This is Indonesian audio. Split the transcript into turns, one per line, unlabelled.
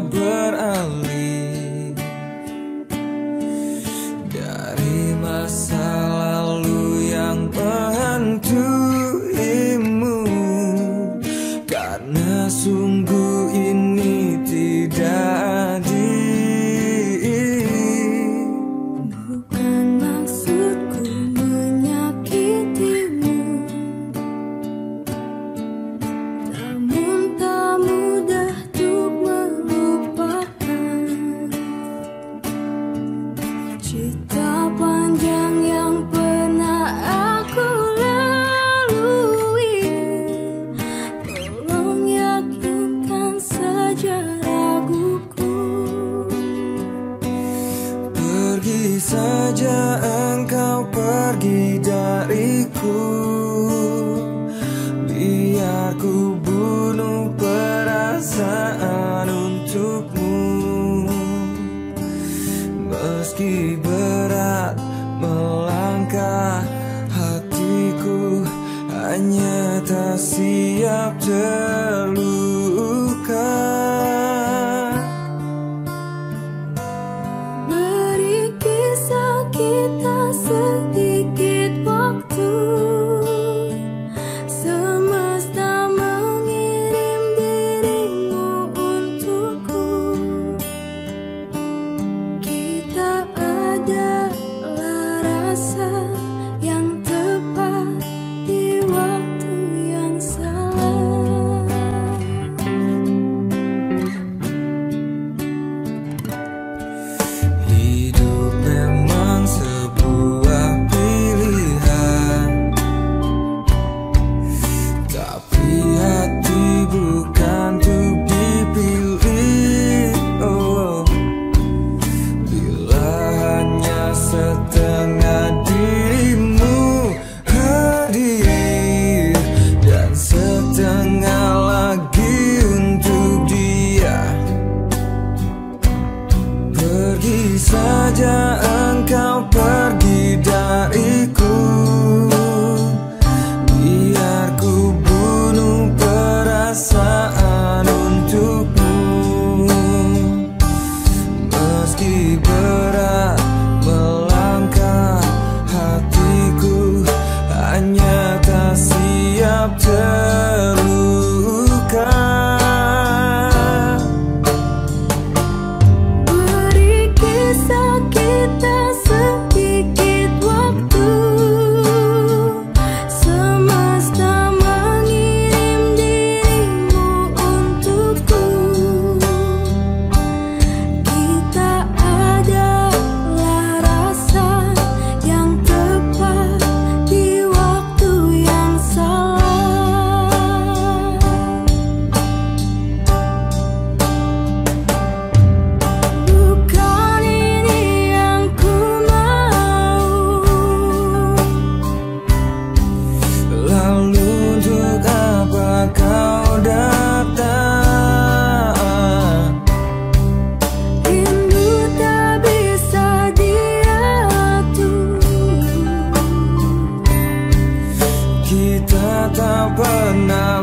beralih dari masa lalu yang menghantuimu karena
sudah Kau
pergi dariku. Biar ku bunuh perasaan untukmu. Meski berat melangkah Hatiku hanya tak siap terluka. kata siap jatuh tak pernah